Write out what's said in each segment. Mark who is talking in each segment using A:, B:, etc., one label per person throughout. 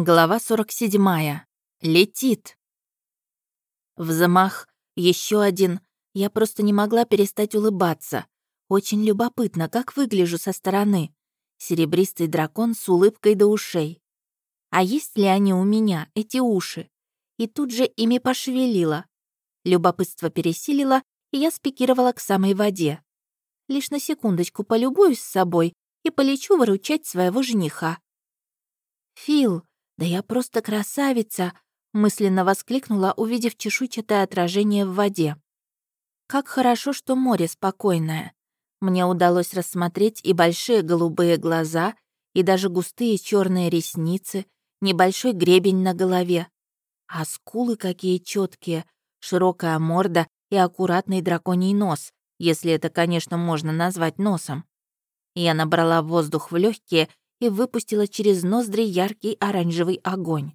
A: Глава 47. Летит. Взмах, еще один. Я просто не могла перестать улыбаться. Очень любопытно, как выгляжу со стороны. Серебристый дракон с улыбкой до ушей. А есть ли они у меня, эти уши? И тут же ими пошевелила. Любопытство пересилило, и я спикировала к самой воде. Лишь на секундочку полюбуюсь с собой и полечу выручать своего жениха. «Фил, да я просто красавица!» — мысленно воскликнула, увидев чешуйчатое отражение в воде. «Как хорошо, что море спокойное. Мне удалось рассмотреть и большие голубые глаза, и даже густые черные ресницы, небольшой гребень на голове. А скулы какие четкие, широкая морда и аккуратный драконий нос, если это, конечно, можно назвать носом. Я набрала воздух в легкие и выпустила через ноздри яркий оранжевый огонь.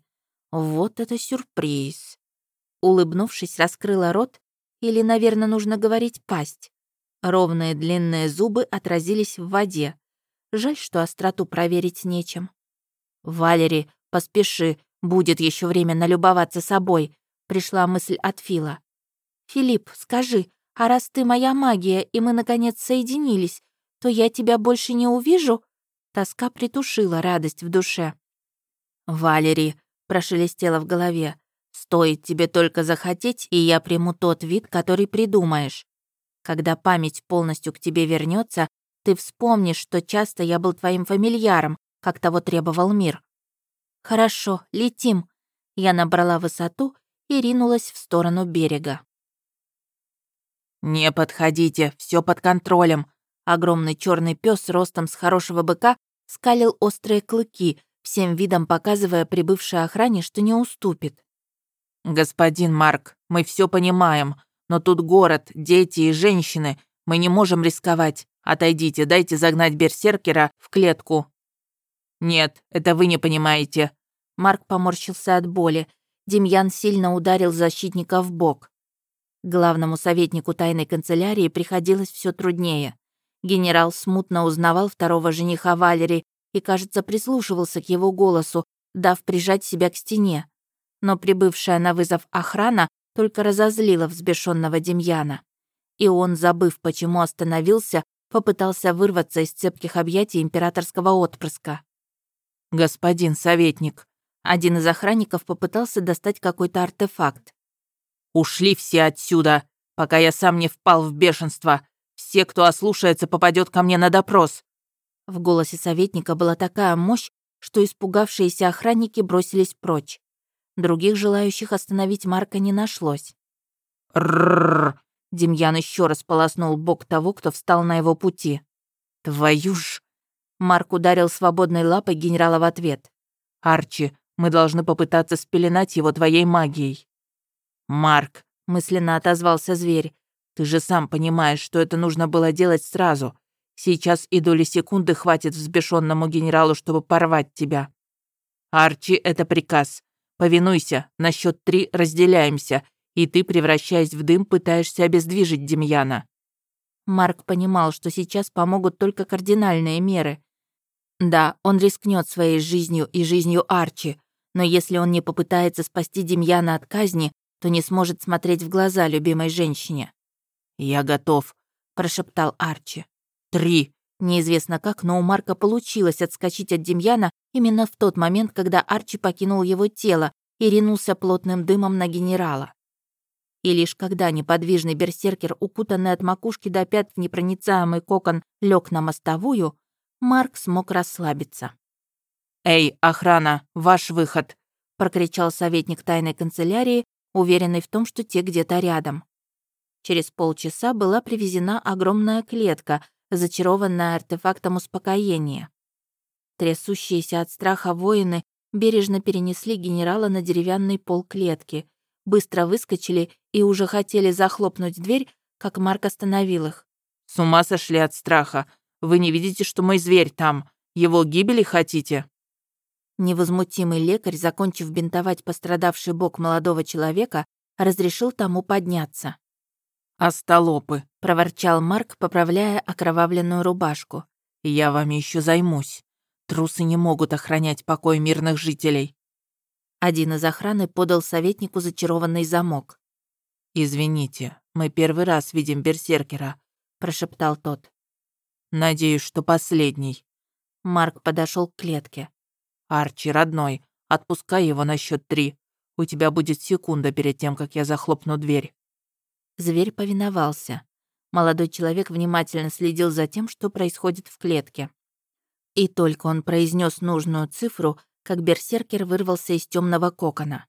A: Вот это сюрприз. Улыбнувшись, раскрыла рот, или, наверное, нужно говорить пасть. Ровные длинные зубы отразились в воде. Жаль, что остроту проверить нечем. «Валери, поспеши, будет еще время налюбоваться собой», — пришла мысль от Фила. «Филипп, скажи, а раз ты моя магия, и мы, наконец, соединились, то я тебя больше не увижу?» Тоска притушила радость в душе. «Валери», — прошелестело в голове, «стоит тебе только захотеть, и я приму тот вид, который придумаешь. Когда память полностью к тебе вернется, ты вспомнишь, что часто я был твоим фамильяром, как того требовал мир». «Хорошо, летим». Я набрала высоту и ринулась в сторону берега.
B: «Не подходите, все под контролем», Огромный черный пес ростом с хорошего быка скалил острые клыки, всем видом показывая прибывшей охране, что не уступит. «Господин Марк, мы все понимаем, но тут город, дети и женщины. Мы не можем рисковать. Отойдите, дайте загнать берсеркера в клетку». «Нет, это вы не понимаете».
A: Марк поморщился от боли. Демьян сильно ударил защитника в бок. Главному советнику тайной канцелярии приходилось все труднее. Генерал смутно узнавал второго жениха Валери и, кажется, прислушивался к его голосу, дав прижать себя к стене. Но прибывшая на вызов охрана только разозлила взбешенного Демьяна. И он, забыв, почему остановился, попытался вырваться из цепких объятий императорского отпрыска.
B: «Господин советник»,
A: один из охранников попытался достать какой-то артефакт.
B: «Ушли все отсюда, пока я сам не впал в бешенство. Все, кто ослушается, попадет ко мне на допрос».
A: В голосе советника была такая мощь, что испугавшиеся охранники бросились прочь. Других желающих остановить Марка не нашлось.
B: «Ррррр!»
A: Демьян еще раз полоснул бок того, кто встал на его пути.
B: «Твою ж!»
A: Марк ударил свободной лапой генерала в ответ.
B: «Арчи, мы должны попытаться спеленать его твоей магией».
A: «Марк», — мысленно отозвался зверь, ты же сам понимаешь, что это нужно было делать сразу. Сейчас и доли секунды хватит взбешенному генералу, чтобы порвать тебя.
B: Арчи, это приказ. Повинуйся, на счет три разделяемся, и ты, превращаясь в дым, пытаешься обездвижить Демьяна.
A: Марк понимал, что сейчас помогут только кардинальные меры. Да, он рискнет своей жизнью и жизнью Арчи, но если он не попытается спасти Демьяна от казни, то не сможет смотреть в глаза любимой женщине.
B: «Я готов», — прошептал Арчи. «Три».
A: Неизвестно как, но у Марка получилось отскочить от Демьяна именно в тот момент, когда Арчи покинул его тело и ринулся плотным дымом на генерала. И лишь когда неподвижный берсеркер, укутанный от макушки до пят в непроницаемый кокон, лег на мостовую, Марк смог расслабиться.
B: «Эй, охрана, ваш выход!» — прокричал советник тайной канцелярии, уверенный в том, что те где-то рядом.
A: Через полчаса была привезена огромная клетка, зачарованная артефактом успокоения. Трясущиеся от страха воины бережно перенесли генерала на деревянный пол клетки, быстро выскочили и уже хотели захлопнуть дверь, как Марк остановил их.
B: «С ума сошли от страха. Вы не видите, что мой зверь там? Его гибели хотите?»
A: Невозмутимый лекарь, закончив бинтовать пострадавший бок молодого человека, разрешил тому подняться.
B: «Остолопы», —
A: проворчал Марк, поправляя окровавленную рубашку.
B: «Я вами еще займусь. Трусы не могут охранять покой мирных жителей».
A: Один из охраны подал советнику зачарованный замок.
B: «Извините, мы первый раз видим берсеркера», — прошептал тот. «Надеюсь, что последний».
A: Марк подошел к клетке.
B: «Арчи, родной, отпускай его на счет три. У тебя будет секунда перед тем, как я захлопну дверь».
A: Зверь повиновался. Молодой человек внимательно следил за тем, что происходит в клетке. И только он произнес нужную цифру, как берсеркер вырвался из темного кокона.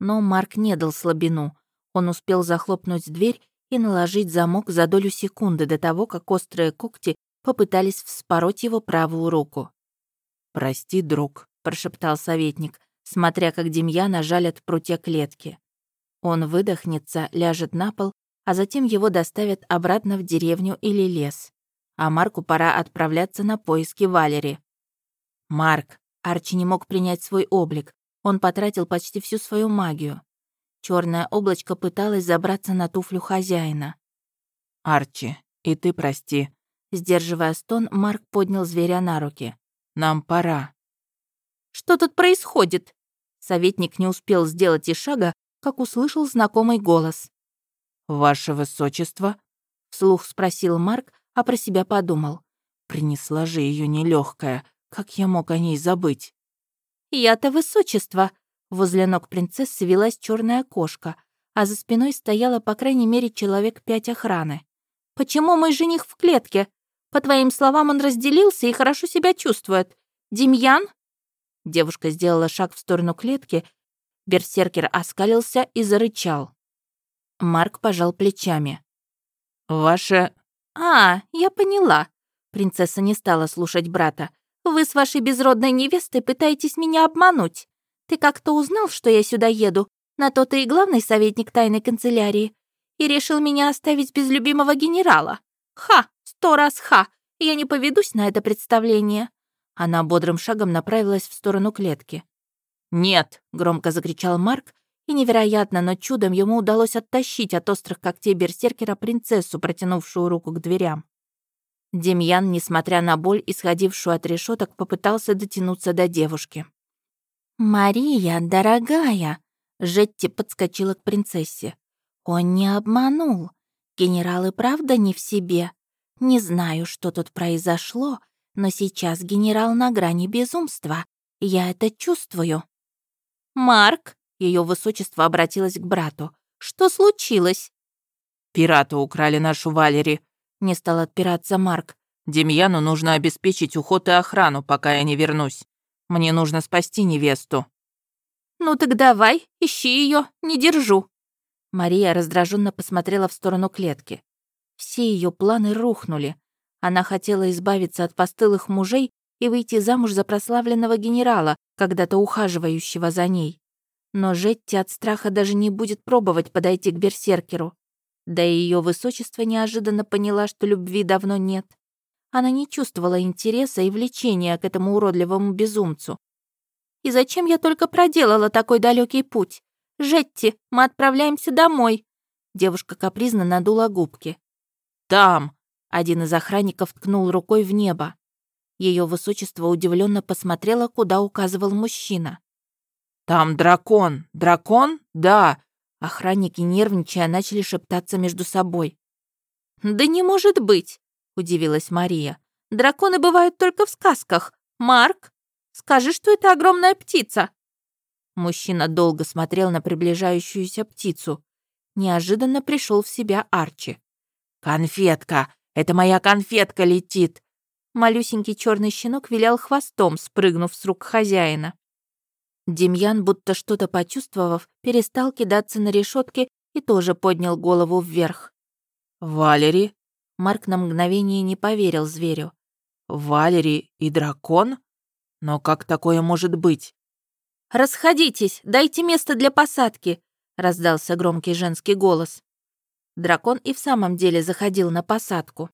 A: Но Марк не дал слабину. Он успел захлопнуть дверь и наложить замок за долю секунды до того, как острые когти попытались вспороть его правую руку.
B: «Прости, друг», — прошептал советник, смотря как Демьяна жалят прутья клетки.
A: Он выдохнется, ляжет на пол, а затем его доставят обратно в деревню или лес. А Марку пора отправляться на поиски Валери. Марк, Арчи не мог принять свой облик. Он потратил почти всю свою магию. Черное облачко пыталось забраться на туфлю хозяина.
B: «Арчи, и ты прости».
A: Сдерживая стон, Марк поднял зверя на руки.
B: «Нам пора».
A: «Что тут происходит?» Советник не успел сделать и шага, как услышал знакомый голос.
B: «Ваше высочество?» — вслух спросил Марк, а про себя подумал. «Принесла же ее нелегкая. Как я мог о ней забыть?
A: «Я-то высочество!» Возле ног принцессы велась черная кошка, а за спиной стояло по крайней мере человек пять охраны. «Почему мой жених в клетке? По твоим словам, он разделился и хорошо себя чувствует. Демьян?» Девушка сделала шаг в сторону клетки. Берсеркер оскалился и зарычал. Марк пожал плечами.
B: «Ваше...»
A: «А, я поняла». Принцесса не стала слушать брата. Вы с вашей безродной невестой пытаетесь меня обмануть. Ты как-то узнал, что я сюда еду, на то ты и главный советник тайной канцелярии, и решил меня оставить без любимого генерала. Ха, сто раз ха, я не поведусь на это представление». Она бодрым шагом направилась в сторону клетки.
B: «Нет!»
A: — громко закричал Марк, и невероятно, но чудом ему удалось оттащить от острых когтей берсеркера принцессу, протянувшую руку к дверям. Демьян, несмотря на боль, исходившую от решеток, попытался дотянуться до девушки. «Мария, дорогая!» Жетти подскочила к принцессе. «Он не обманул. Генерал и правда не в себе. Не знаю, что тут произошло, но сейчас генерал на грани безумства. Я это чувствую». «Марк!» — ее высочество обратилось к брату. «Что случилось?»
B: «Пираты украли нашу Валери»,
A: не стал отпираться Марк.
B: «Демьяну нужно обеспечить уход и охрану, пока я не вернусь. Мне нужно спасти невесту».
A: «Ну так давай, ищи ее, не держу». Мария раздраженно посмотрела в сторону клетки. Все ее планы рухнули. Она хотела избавиться от постылых мужей и выйти замуж за прославленного генерала, когда-то ухаживающего за ней. Но Жетти от страха даже не будет пробовать подойти к берсеркеру. Да и ее высочество неожиданно поняла, что любви давно нет. Она не чувствовала интереса и влечения к этому уродливому безумцу. «И зачем я только проделала такой далекий путь? Жетти, мы отправляемся домой!» Девушка капризно надула губки.
B: «Там!»
A: — один из охранников ткнул рукой в небо. Ее высочество удивленно посмотрело, куда указывал мужчина.
B: «Там дракон! Дракон? Да!
A: Охранники, нервничая, начали шептаться между собой. «Да не может быть!» — удивилась Мария. «Драконы бывают только в сказках. Марк, скажи, что это огромная птица!» Мужчина долго смотрел на приближающуюся птицу. Неожиданно пришел в себя Арчи.
B: «Конфетка! Это моя конфетка летит!»
A: Малюсенький черный щенок вилял хвостом, спрыгнув с рук хозяина. Демьян, будто что-то почувствовав, перестал кидаться на решетки и тоже поднял голову вверх.
B: «Валери?»
A: Марк на мгновение не поверил зверю.
B: «Валери и дракон? Но как такое может быть?»
A: «Расходитесь, дайте место для посадки», — раздался громкий женский голос. Дракон и в самом деле заходил на посадку.